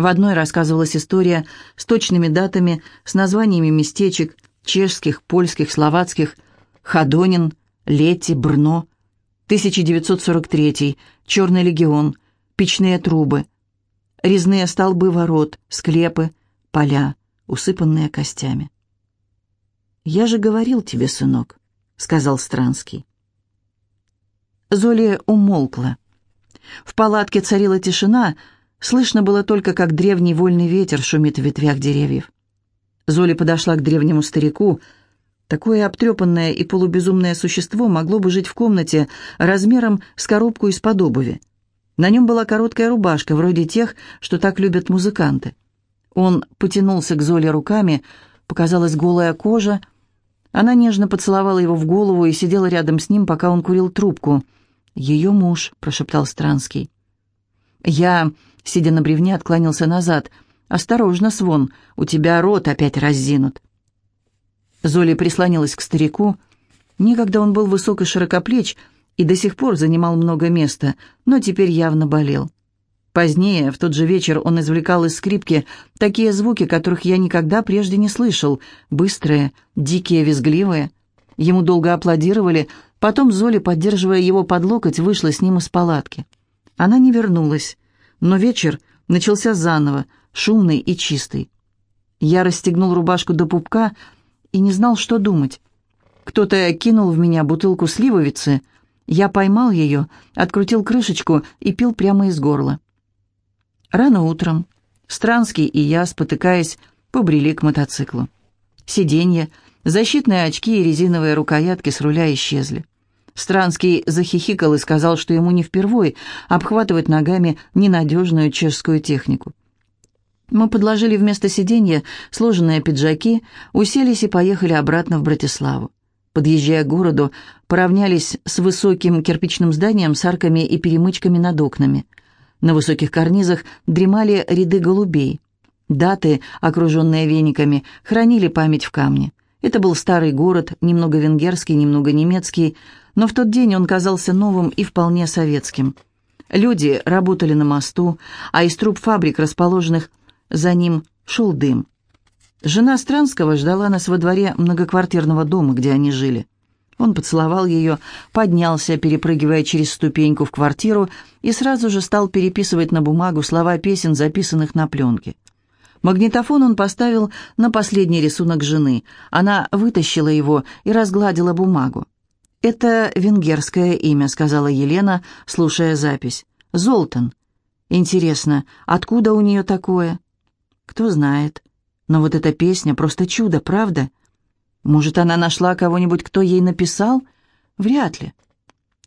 В одной рассказывалась история с точными датами, с названиями местечек, чешских, польских, словацких, Хадонин, Летти, Брно, 1943, Черный легион, печные трубы, резные столбы ворот, склепы, поля, усыпанные костями. «Я же говорил тебе, сынок», — сказал Странский. Золи умолкла. В палатке царила тишина, слышно было только, как древний вольный ветер шумит в ветвях деревьев. Золи подошла к древнему старику. Такое обтрепанное и полубезумное существо могло бы жить в комнате размером с коробку из-под обуви. На нем была короткая рубашка, вроде тех, что так любят музыканты. Он потянулся к Золе руками, показалась голая кожа. Она нежно поцеловала его в голову и сидела рядом с ним, пока он курил трубку. «Ее муж», — прошептал Странский. Я, сидя на бревне, отклонился назад. «Осторожно, Свон, у тебя рот опять раззинут». Золи прислонилась к старику. Никогда он был высок и широкоплеч и до сих пор занимал много места, но теперь явно болел. Позднее, в тот же вечер, он извлекал из скрипки такие звуки, которых я никогда прежде не слышал, быстрые, дикие, визгливые. Ему долго аплодировали, потом Золи, поддерживая его под локоть, вышла с ним из палатки. Она не вернулась, но вечер начался заново, шумный и чистый. Я расстегнул рубашку до пупка и не знал, что думать. Кто-то кинул в меня бутылку сливовицы, я поймал ее, открутил крышечку и пил прямо из горла. Рано утром Странский и я, спотыкаясь, побрели к мотоциклу. Сиденье, защитные очки и резиновые рукоятки с руля исчезли. Странский захихикал и сказал, что ему не впервой обхватывать ногами ненадежную чешскую технику. Мы подложили вместо сиденья сложенные пиджаки, уселись и поехали обратно в Братиславу. Подъезжая к городу, поравнялись с высоким кирпичным зданием с арками и перемычками над окнами – на высоких карнизах дремали ряды голубей. Даты, окруженные вениками, хранили память в камне. Это был старый город, немного венгерский, немного немецкий, но в тот день он казался новым и вполне советским. Люди работали на мосту, а из труб фабрик, расположенных за ним, шел дым. Жена Странского ждала нас во дворе многоквартирного дома, где они жили. Он поцеловал ее, поднялся, перепрыгивая через ступеньку в квартиру, и сразу же стал переписывать на бумагу слова песен, записанных на пленке. Магнитофон он поставил на последний рисунок жены. Она вытащила его и разгладила бумагу. «Это венгерское имя», — сказала Елена, слушая запись. «Золтан. Интересно, откуда у нее такое?» «Кто знает. Но вот эта песня — просто чудо, правда?» Может, она нашла кого-нибудь, кто ей написал? Вряд ли.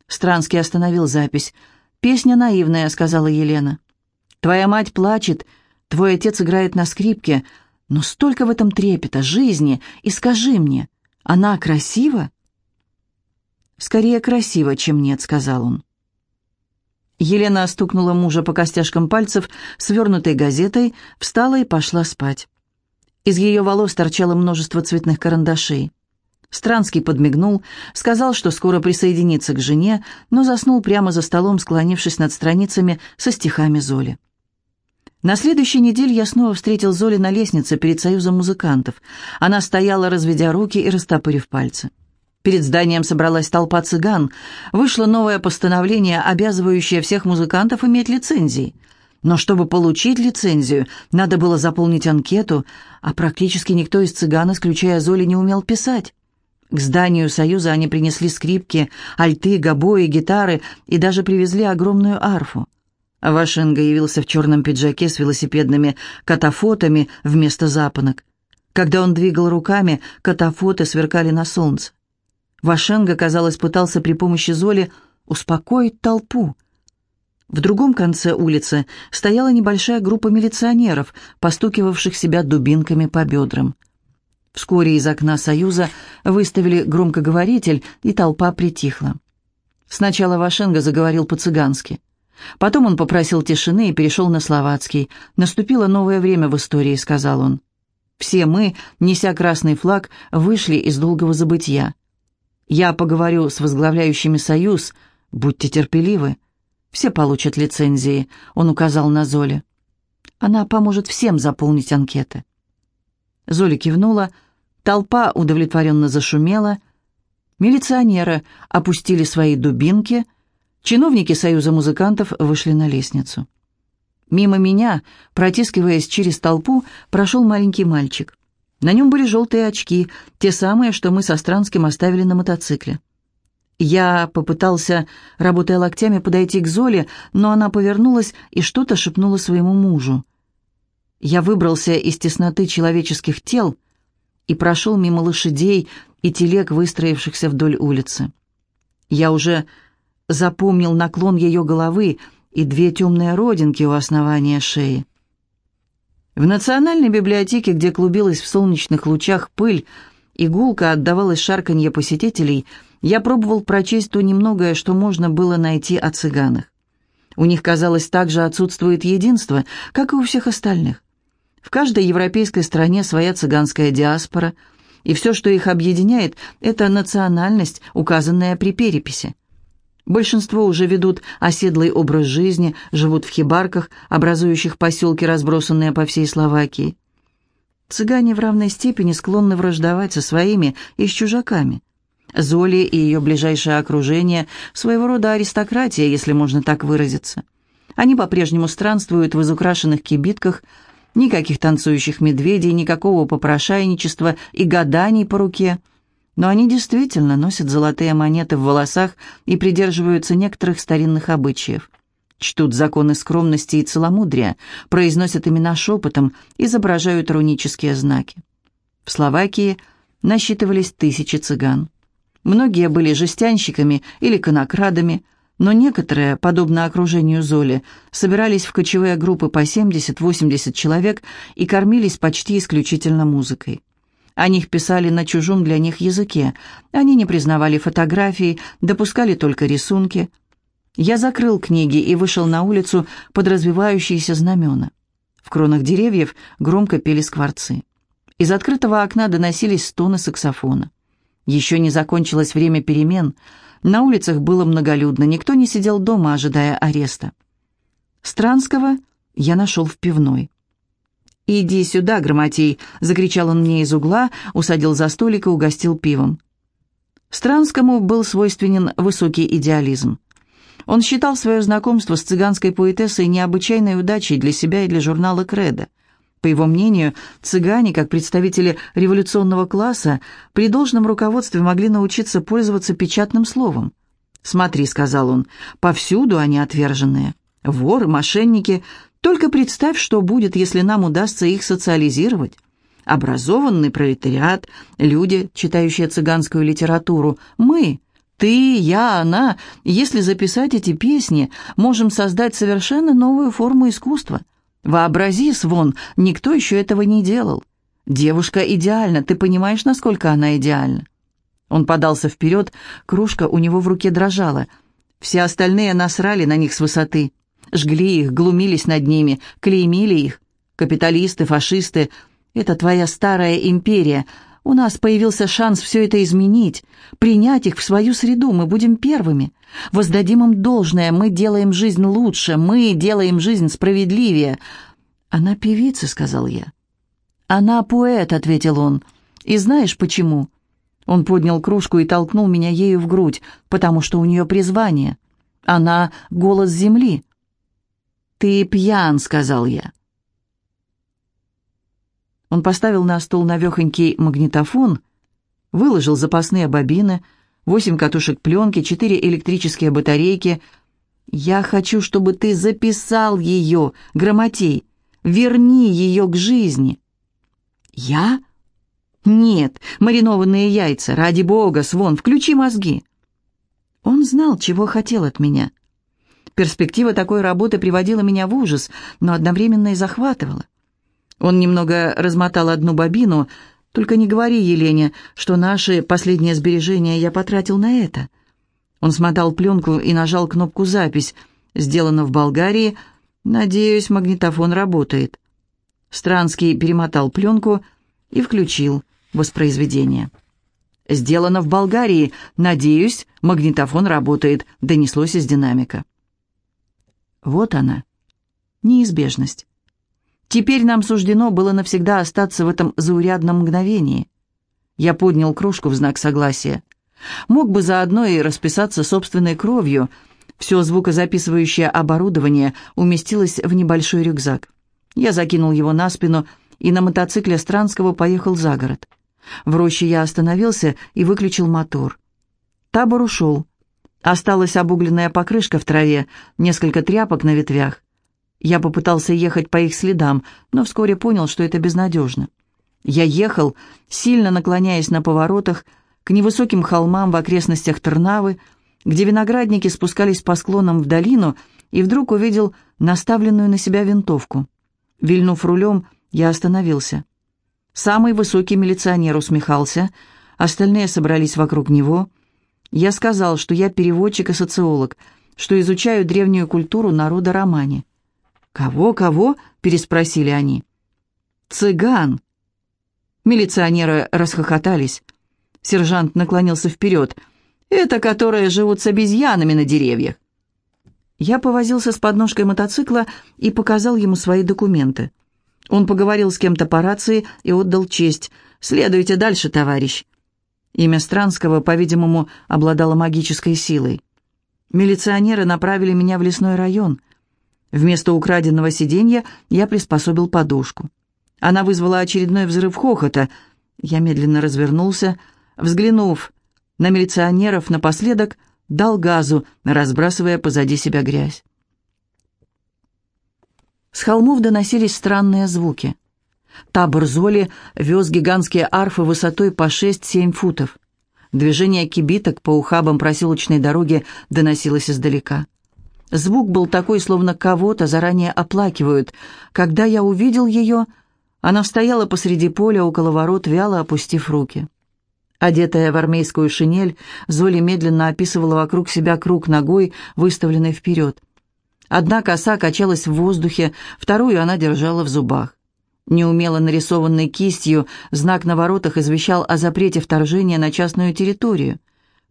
Странский остановил запись. «Песня наивная», — сказала Елена. «Твоя мать плачет, твой отец играет на скрипке, но столько в этом трепета, жизни, и скажи мне, она красива?» «Скорее красиво, чем нет», — сказал он. Елена стукнула мужа по костяшкам пальцев, свернутой газетой, встала и пошла спать. Из ее волос торчало множество цветных карандашей. Странский подмигнул, сказал, что скоро присоединится к жене, но заснул прямо за столом, склонившись над страницами со стихами Золи. На следующей неделе я снова встретил Золи на лестнице перед союзом музыкантов. Она стояла, разведя руки и растопырив пальцы. Перед зданием собралась толпа цыган. Вышло новое постановление, обязывающее всех музыкантов иметь лицензии. Но чтобы получить лицензию, надо было заполнить анкету, а практически никто из цыган, исключая Золи, не умел писать. К зданию Союза они принесли скрипки, альты, гобои, гитары и даже привезли огромную арфу. Вашенга явился в черном пиджаке с велосипедными катафотами вместо запонок. Когда он двигал руками, катафоты сверкали на солнце. Вашенга, казалось, пытался при помощи Золи успокоить толпу. В другом конце улицы стояла небольшая группа милиционеров, постукивавших себя дубинками по бедрам. Вскоре из окна «Союза» выставили громкоговоритель, и толпа притихла. Сначала Вашенга заговорил по-цыгански. Потом он попросил тишины и перешел на словацкий. «Наступило новое время в истории», — сказал он. «Все мы, неся красный флаг, вышли из долгого забытия. Я поговорю с возглавляющими союз. Будьте терпеливы. Все получат лицензии», — он указал на Золе. Она поможет всем заполнить анкеты». Золя кивнула, толпа удовлетворенно зашумела, милиционеры опустили свои дубинки, чиновники Союза музыкантов вышли на лестницу. Мимо меня, протискиваясь через толпу, прошел маленький мальчик. На нем были желтые очки, те самые, что мы со Странским оставили на мотоцикле. Я попытался, работая локтями, подойти к Золе, но она повернулась и что-то шепнула своему мужу. Я выбрался из тесноты человеческих тел и прошел мимо лошадей и телег, выстроившихся вдоль улицы. Я уже запомнил наклон ее головы и две темные родинки у основания шеи. В Национальной библиотеке, где клубилась в солнечных лучах пыль, игулка отдавалась шарканье посетителей, я пробовал прочесть то немногое, что можно было найти о цыганах. У них, казалось, также отсутствует единство, как и у всех остальных. В каждой европейской стране своя цыганская диаспора, и все, что их объединяет, это национальность, указанная при переписи. Большинство уже ведут оседлый образ жизни, живут в хибарках, образующих поселки, разбросанные по всей Словакии. Цыгане в равной степени склонны враждовать со своими и с чужаками. Золи и ее ближайшее окружение – своего рода аристократия, если можно так выразиться. Они по-прежнему странствуют в изукрашенных кибитках, никаких танцующих медведей, никакого попрошайничества и гаданий по руке – но они действительно носят золотые монеты в волосах и придерживаются некоторых старинных обычаев. Чтут законы скромности и целомудрия, произносят имена шепотом, изображают рунические знаки. В Словакии насчитывались тысячи цыган. Многие были жестянщиками или конокрадами, но некоторые, подобно окружению Золи, собирались в кочевые группы по 70-80 человек и кормились почти исключительно музыкой. О них писали на чужом для них языке. Они не признавали фотографии, допускали только рисунки. Я закрыл книги и вышел на улицу под развивающиеся знамена. В кронах деревьев громко пели скворцы. Из открытого окна доносились стоны саксофона. Еще не закончилось время перемен. На улицах было многолюдно, никто не сидел дома, ожидая ареста. Странского я нашел в пивной. «Иди сюда, Громотей!» — закричал он мне из угла, усадил за столик и угостил пивом. Странскому был свойственен высокий идеализм. Он считал свое знакомство с цыганской поэтессой необычайной удачей для себя и для журнала «Кредо». По его мнению, цыгане, как представители революционного класса, при должном руководстве могли научиться пользоваться печатным словом. «Смотри», — сказал он, — «повсюду они отверженные. Воры, мошенники, только представь, что будет, если нам удастся их социализировать. Образованный пролетариат, люди, читающие цыганскую литературу, мы, ты, я, она, если записать эти песни, можем создать совершенно новую форму искусства. Вообрази, Свон, никто еще этого не делал. Девушка идеальна, ты понимаешь, насколько она идеальна? Он подался вперед, кружка у него в руке дрожала. Все остальные насрали на них с высоты жгли их, глумились над ними, клеймили их. Капиталисты, фашисты — это твоя старая империя. У нас появился шанс все это изменить, принять их в свою среду, мы будем первыми. Воздадим им должное, мы делаем жизнь лучше, мы делаем жизнь справедливее. «Она певица», — сказал я. «Она поэт», — ответил он. «И знаешь почему?» Он поднял кружку и толкнул меня ею в грудь, потому что у нее призвание. Она — голос земли. «Ты пьян», — сказал я. Он поставил на стол навехонький магнитофон, выложил запасные бобины, восемь катушек пленки, четыре электрические батарейки. «Я хочу, чтобы ты записал ее, Громотей. Верни ее к жизни». «Я?» «Нет, маринованные яйца, ради бога, Свон, включи мозги». Он знал, чего хотел от меня — Перспектива такой работы приводила меня в ужас, но одновременно и захватывала. Он немного размотал одну бобину. «Только не говори Елене, что наши последние сбережения я потратил на это». Он смотал пленку и нажал кнопку «Запись». «Сделано в Болгарии. Надеюсь, магнитофон работает». Странский перемотал пленку и включил воспроизведение. «Сделано в Болгарии. Надеюсь, магнитофон работает», — донеслось из динамика. Вот она, неизбежность. Теперь нам суждено было навсегда остаться в этом заурядном мгновении. Я поднял кружку в знак согласия. Мог бы заодно и расписаться собственной кровью. Все звукозаписывающее оборудование уместилось в небольшой рюкзак. Я закинул его на спину и на мотоцикле Странского поехал за город. В роще я остановился и выключил мотор. Табор ушел. Осталась обугленная покрышка в траве, несколько тряпок на ветвях. Я попытался ехать по их следам, но вскоре понял, что это безнадежно. Я ехал, сильно наклоняясь на поворотах, к невысоким холмам в окрестностях Тернавы, где виноградники спускались по склонам в долину, и вдруг увидел наставленную на себя винтовку. Вильнув рулем, я остановился. Самый высокий милиционер усмехался, остальные собрались вокруг него. Я сказал, что я переводчик и социолог, что изучаю древнюю культуру народа романи. «Кого, кого?» — переспросили они. «Цыган!» Милиционеры расхохотались. Сержант наклонился вперед. «Это которые живут с обезьянами на деревьях». Я повозился с подножкой мотоцикла и показал ему свои документы. Он поговорил с кем-то по рации и отдал честь. «Следуйте дальше, товарищ». Имя Странского, по-видимому, обладало магической силой. Милиционеры направили меня в лесной район — Вместо украденного сиденья я приспособил подушку. Она вызвала очередной взрыв хохота. Я медленно развернулся, взглянув на милиционеров напоследок, дал газу, разбрасывая позади себя грязь. С холмов доносились странные звуки. Табор Золи вез гигантские арфы высотой по 6-7 футов. Движение кибиток по ухабам проселочной дороги доносилось издалека. Звук был такой, словно кого-то заранее оплакивают. Когда я увидел ее, она стояла посреди поля около ворот, вяло опустив руки. Одетая в армейскую шинель, Золи медленно описывала вокруг себя круг ногой, выставленной вперед. Одна коса качалась в воздухе, вторую она держала в зубах. Неумело нарисованной кистью знак на воротах извещал о запрете вторжения на частную территорию.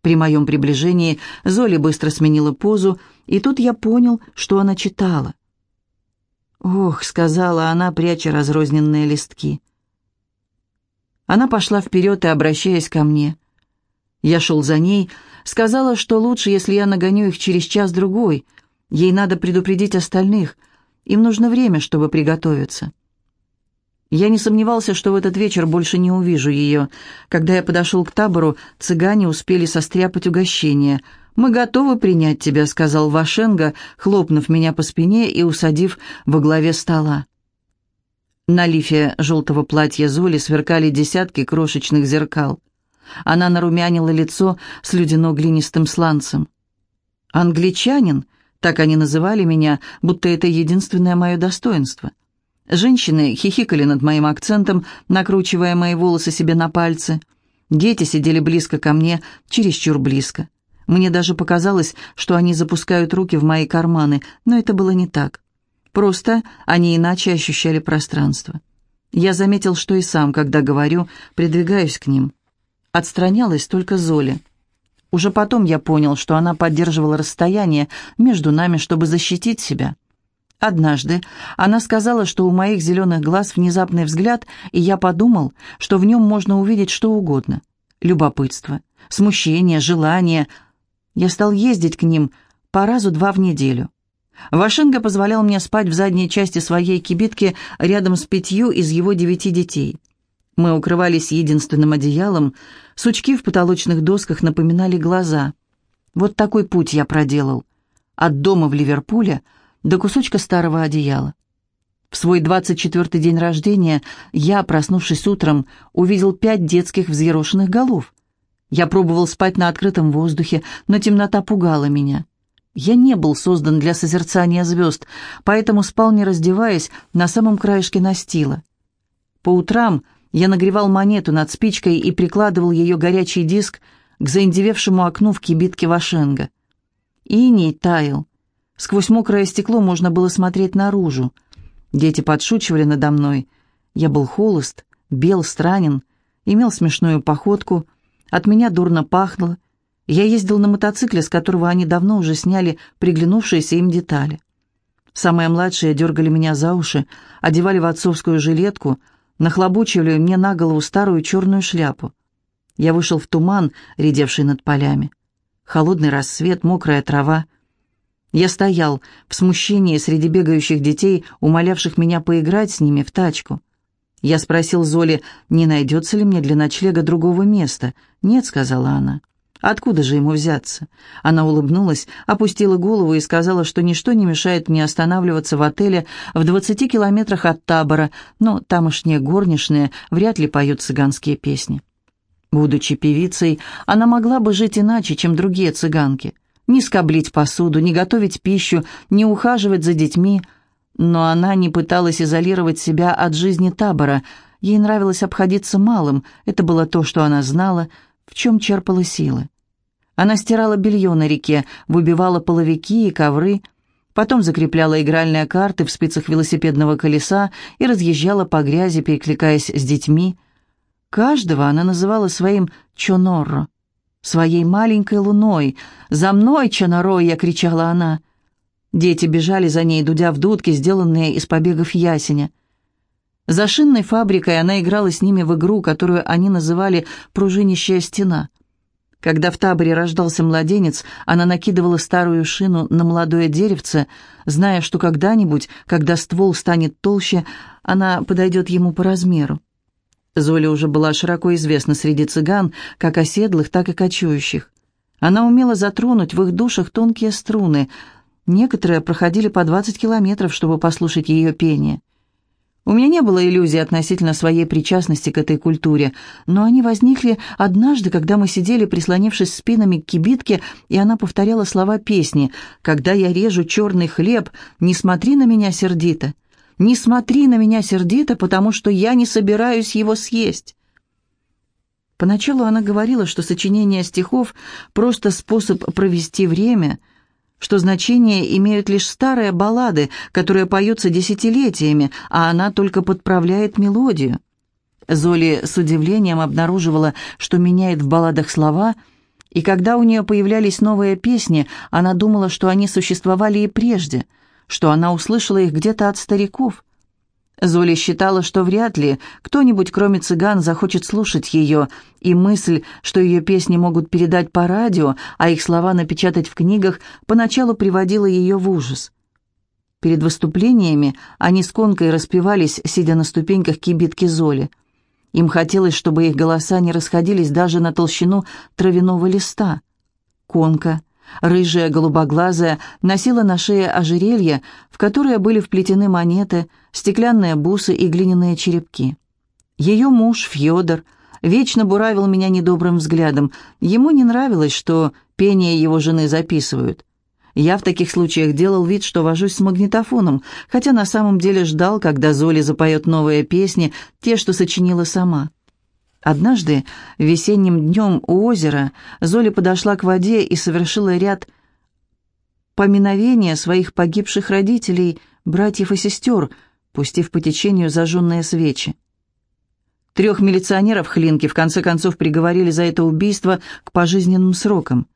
При моем приближении Золи быстро сменила позу, и тут я понял, что она читала. «Ох», — сказала она, пряча разрозненные листки. Она пошла вперед и обращаясь ко мне. Я шел за ней, сказала, что лучше, если я нагоню их через час-другой. Ей надо предупредить остальных. Им нужно время, чтобы приготовиться. Я не сомневался, что в этот вечер больше не увижу ее. Когда я подошел к табору, цыгане успели состряпать угощение. «Мы готовы принять тебя», — сказал Вашенга, хлопнув меня по спине и усадив во главе стола. На лифе желтого платья Золи сверкали десятки крошечных зеркал. Она нарумянила лицо с ледяно-глинистым сланцем. «Англичанин», — так они называли меня, будто это единственное мое достоинство — Женщины хихикали над моим акцентом, накручивая мои волосы себе на пальцы. Дети сидели близко ко мне, чересчур близко. Мне даже показалось, что они запускают руки в мои карманы, но это было не так. Просто они иначе ощущали пространство. Я заметил, что и сам, когда говорю, придвигаюсь к ним. Отстранялась только Золя. Уже потом я понял, что она поддерживала расстояние между нами, чтобы защитить себя. Однажды она сказала, что у моих зеленых глаз внезапный взгляд, и я подумал, что в нем можно увидеть что угодно. Любопытство, смущение, желание. Я стал ездить к ним по разу два в неделю. Вашинга позволял мне спать в задней части своей кибитки рядом с пятью из его девяти детей. Мы укрывались единственным одеялом, сучки в потолочных досках напоминали глаза. Вот такой путь я проделал. От дома в Ливерпуле – до кусочка старого одеяла. В свой 24-й день рождения я, проснувшись утром, увидел пять детских взъерошенных голов. Я пробовал спать на открытом воздухе, но темнота пугала меня. Я не был создан для созерцания звезд, поэтому спал, не раздеваясь, на самом краешке настила. По утрам я нагревал монету над спичкой и прикладывал ее горячий диск к заиндевевшему окну в кибитке Вашенга. Иней таял. Сквозь мокрое стекло можно было смотреть наружу. Дети подшучивали надо мной. Я был холост, бел, странен, имел смешную походку, от меня дурно пахло. Я ездил на мотоцикле, с которого они давно уже сняли приглянувшиеся им детали. Самые младшие дергали меня за уши, одевали в отцовскую жилетку, нахлобучивали мне на голову старую черную шляпу. Я вышел в туман, редевший над полями. Холодный рассвет, мокрая трава. Я стоял в смущении среди бегающих детей, умолявших меня поиграть с ними в тачку. Я спросил Золи, не найдется ли мне для ночлега другого места. «Нет», — сказала она. «Откуда же ему взяться?» Она улыбнулась, опустила голову и сказала, что ничто не мешает мне останавливаться в отеле в двадцати километрах от табора, но тамошние горничные вряд ли поют цыганские песни. Будучи певицей, она могла бы жить иначе, чем другие цыганки. Не скоблить посуду, не готовить пищу, не ухаживать за детьми — но она не пыталась изолировать себя от жизни табора. Ей нравилось обходиться малым, это было то, что она знала, в чем черпала силы. Она стирала белье на реке, выбивала половики и ковры, потом закрепляла игральные карты в спицах велосипедного колеса и разъезжала по грязи, перекликаясь с детьми. Каждого она называла своим «чонорро», своей маленькой луной. «За мной, Чонорой!» — я кричала она — Дети бежали за ней, дудя в дудки, сделанные из побегов ясеня. За шинной фабрикой она играла с ними в игру, которую они называли «пружинищая стена». Когда в таборе рождался младенец, она накидывала старую шину на молодое деревце, зная, что когда-нибудь, когда ствол станет толще, она подойдет ему по размеру. Золя уже была широко известна среди цыган, как оседлых, так и кочующих. Она умела затронуть в их душах тонкие струны — Некоторые проходили по 20 километров, чтобы послушать ее пение. У меня не было иллюзий относительно своей причастности к этой культуре, но они возникли однажды, когда мы сидели, прислонившись спинами к кибитке, и она повторяла слова песни «Когда я режу черный хлеб, не смотри на меня сердито, не смотри на меня сердито, потому что я не собираюсь его съесть». Поначалу она говорила, что сочинение стихов – просто способ провести время – что значение имеют лишь старые баллады, которые поются десятилетиями, а она только подправляет мелодию. Золи с удивлением обнаруживала, что меняет в балладах слова, и когда у нее появлялись новые песни, она думала, что они существовали и прежде, что она услышала их где-то от стариков. Золи считала, что вряд ли кто-нибудь, кроме цыган, захочет слушать ее, и мысль, что ее песни могут передать по радио, а их слова напечатать в книгах, поначалу приводила ее в ужас. Перед выступлениями они с Конкой распевались, сидя на ступеньках кибитки Золи. Им хотелось, чтобы их голоса не расходились даже на толщину травяного листа. Конка — Рыжая, голубоглазая, носила на шее ожерелье, в которое были вплетены монеты, стеклянные бусы и глиняные черепки. Ее муж, Фьодор, вечно буравил меня недобрым взглядом. Ему не нравилось, что пение его жены записывают. Я в таких случаях делал вид, что вожусь с магнитофоном, хотя на самом деле ждал, когда Золи запоет новые песни, те, что сочинила сама. Однажды, весенним днем у озера, Золя подошла к воде и совершила ряд поминовения своих погибших родителей, братьев и сестер, пустив по течению зажженные свечи. Трех милиционеров Хлинки в конце концов приговорили за это убийство к пожизненным срокам.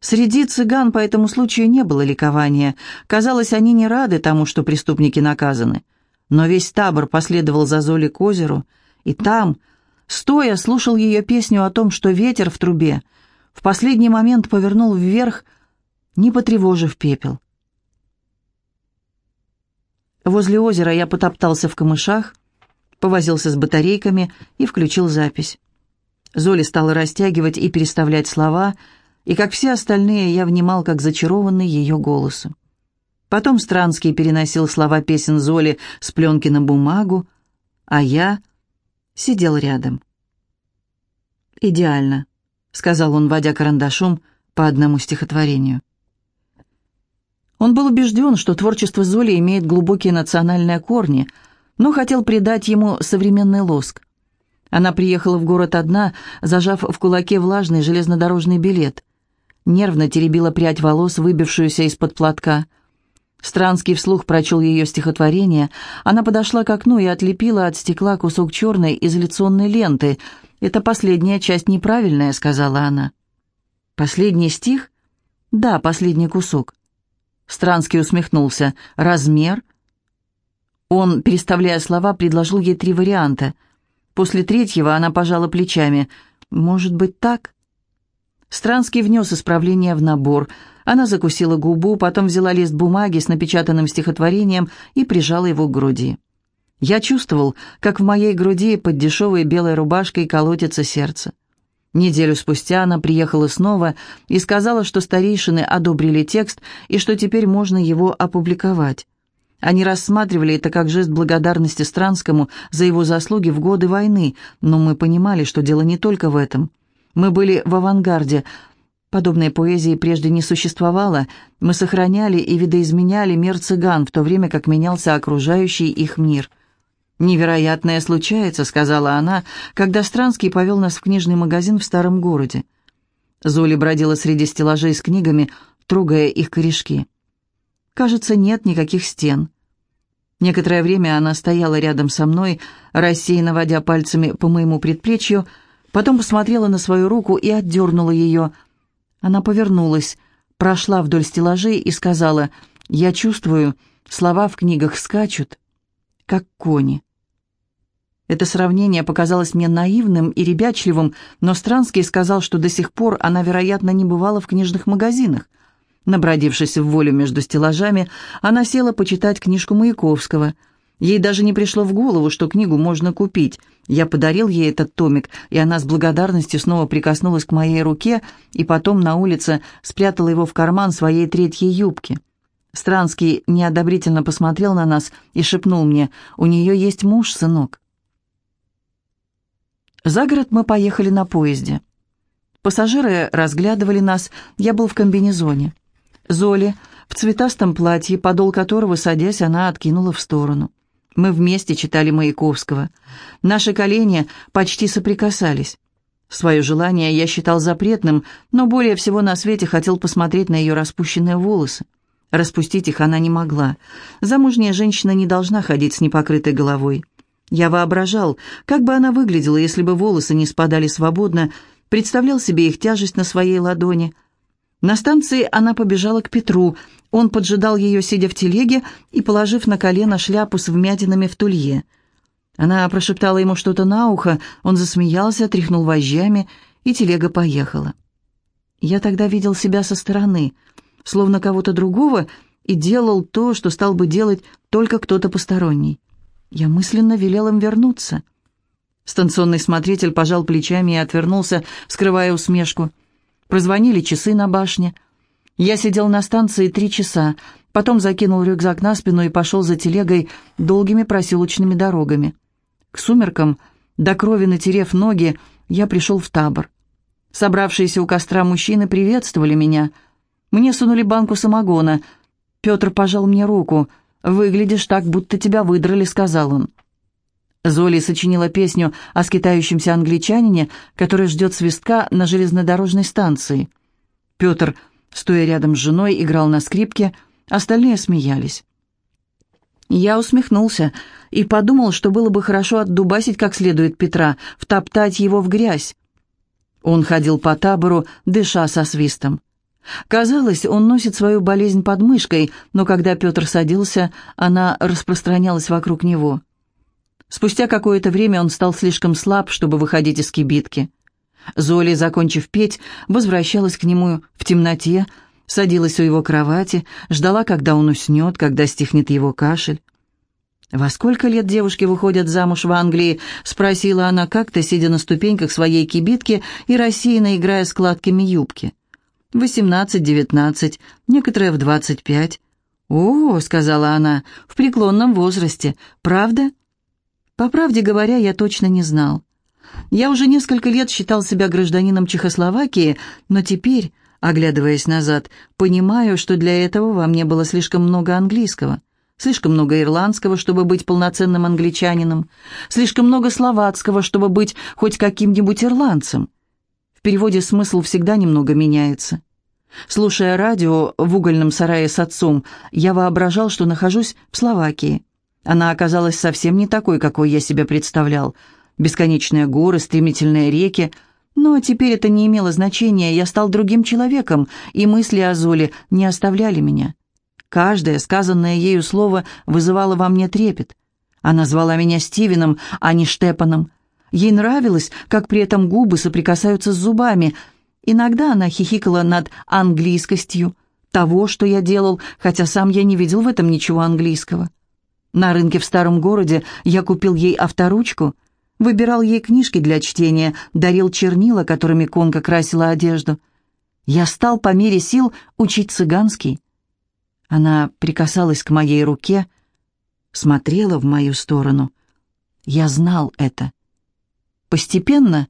Среди цыган по этому случаю не было ликования. Казалось, они не рады тому, что преступники наказаны. Но весь табор последовал за Золей к озеру, и там, Стоя, слушал ее песню о том, что ветер в трубе в последний момент повернул вверх, не потревожив пепел. Возле озера я потоптался в камышах, повозился с батарейками и включил запись. Золи стала растягивать и переставлять слова, и, как все остальные, я внимал, как зачарованный ее голосу. Потом Странский переносил слова песен Золи с пленки на бумагу, а я сидел рядом. «Идеально», — сказал он, водя карандашом по одному стихотворению. Он был убежден, что творчество Золи имеет глубокие национальные корни, но хотел придать ему современный лоск. Она приехала в город одна, зажав в кулаке влажный железнодорожный билет. Нервно теребила прядь волос, выбившуюся из-под платка — Странский вслух прочел ее стихотворение. Она подошла к окну и отлепила от стекла кусок черной изоляционной ленты. «Это последняя часть неправильная», — сказала она. «Последний стих?» «Да, последний кусок». Странский усмехнулся. «Размер?» Он, переставляя слова, предложил ей три варианта. После третьего она пожала плечами. «Может быть, так?» Странский внес исправление в набор. Она закусила губу, потом взяла лист бумаги с напечатанным стихотворением и прижала его к груди. Я чувствовал, как в моей груди под дешевой белой рубашкой колотится сердце. Неделю спустя она приехала снова и сказала, что старейшины одобрили текст и что теперь можно его опубликовать. Они рассматривали это как жест благодарности Странскому за его заслуги в годы войны, но мы понимали, что дело не только в этом. Мы были в авангарде. Подобной поэзии прежде не существовало. Мы сохраняли и видоизменяли мир цыган, в то время как менялся окружающий их мир. «Невероятное случается», — сказала она, когда Странский повел нас в книжный магазин в старом городе. Золи бродила среди стеллажей с книгами, трогая их корешки. Кажется, нет никаких стен. Некоторое время она стояла рядом со мной, рассеянно водя пальцами по моему предплечью, потом посмотрела на свою руку и отдернула ее. Она повернулась, прошла вдоль стеллажей и сказала, «Я чувствую, слова в книгах скачут, как кони». Это сравнение показалось мне наивным и ребячливым, но Странский сказал, что до сих пор она, вероятно, не бывала в книжных магазинах. Набродившись в волю между стеллажами, она села почитать книжку Маяковского. Ей даже не пришло в голову, что книгу можно купить. Я подарил ей этот томик, и она с благодарностью снова прикоснулась к моей руке и потом на улице спрятала его в карман своей третьей юбки. Странский неодобрительно посмотрел на нас и шепнул мне, «У нее есть муж, сынок». За город мы поехали на поезде. Пассажиры разглядывали нас, я был в комбинезоне. Золи в цветастом платье, подол которого, садясь, она откинула в сторону. Мы вместе читали Маяковского. Наши колени почти соприкасались. Свое желание я считал запретным, но более всего на свете хотел посмотреть на ее распущенные волосы. Распустить их она не могла. Замужняя женщина не должна ходить с непокрытой головой. Я воображал, как бы она выглядела, если бы волосы не спадали свободно, представлял себе их тяжесть на своей ладони — на станции она побежала к Петру. Он поджидал ее, сидя в телеге и положив на колено шляпу с вмятинами в тулье. Она прошептала ему что-то на ухо, он засмеялся, тряхнул вожжами, и телега поехала. Я тогда видел себя со стороны, словно кого-то другого, и делал то, что стал бы делать только кто-то посторонний. Я мысленно велел им вернуться. Станционный смотритель пожал плечами и отвернулся, скрывая усмешку. Прозвонили часы на башне. Я сидел на станции три часа, потом закинул рюкзак на спину и пошел за телегой долгими проселочными дорогами. К сумеркам, до крови натерев ноги, я пришел в табор. Собравшиеся у костра мужчины приветствовали меня. Мне сунули банку самогона. Петр пожал мне руку. «Выглядишь так, будто тебя выдрали», — сказал он. Золи сочинила песню о скитающемся англичанине, который ждет свистка на железнодорожной станции. Петр, стоя рядом с женой, играл на скрипке, остальные смеялись. Я усмехнулся и подумал, что было бы хорошо отдубасить как следует Петра, втоптать его в грязь. Он ходил по табору, дыша со свистом. Казалось, он носит свою болезнь под мышкой, но когда Петр садился, она распространялась вокруг него. Спустя какое-то время он стал слишком слаб, чтобы выходить из кибитки. Золи, закончив петь, возвращалась к нему в темноте, садилась у его кровати, ждала, когда он уснет, когда стихнет его кашель. «Во сколько лет девушки выходят замуж в Англии?» — спросила она как-то, сидя на ступеньках своей кибитки и рассеянно играя складками юбки. «Восемнадцать, девятнадцать, некоторые в двадцать пять». «О, — сказала она, — в преклонном возрасте. Правда?» По правде говоря, я точно не знал. Я уже несколько лет считал себя гражданином Чехословакии, но теперь, оглядываясь назад, понимаю, что для этого во мне было слишком много английского, слишком много ирландского, чтобы быть полноценным англичанином, слишком много словацкого, чтобы быть хоть каким-нибудь ирландцем. В переводе смысл всегда немного меняется. Слушая радио в угольном сарае с отцом, я воображал, что нахожусь в Словакии. Она оказалась совсем не такой, какой я себе представлял. Бесконечные горы, стремительные реки. Но теперь это не имело значения, я стал другим человеком, и мысли о Золе не оставляли меня. Каждое сказанное ею слово вызывало во мне трепет. Она звала меня Стивеном, а не Штепаном. Ей нравилось, как при этом губы соприкасаются с зубами. Иногда она хихикала над английскостью того, что я делал, хотя сам я не видел в этом ничего английского. На рынке в старом городе я купил ей авторучку, выбирал ей книжки для чтения, дарил чернила, которыми конка красила одежду. Я стал по мере сил учить цыганский. Она прикасалась к моей руке, смотрела в мою сторону. Я знал это. Постепенно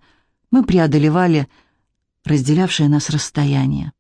мы преодолевали разделявшее нас расстояние.